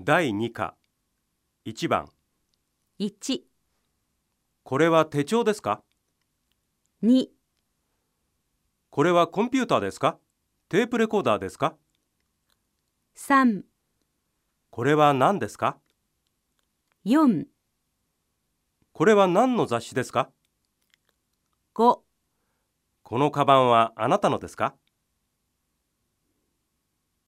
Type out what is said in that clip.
第2課。1番。1、これは手帳ですか？2、これはコンピューターですか？テープレコーダーですか？3、これは何ですか？4、これは何の雑誌ですか？5このカバンはあなたのですか？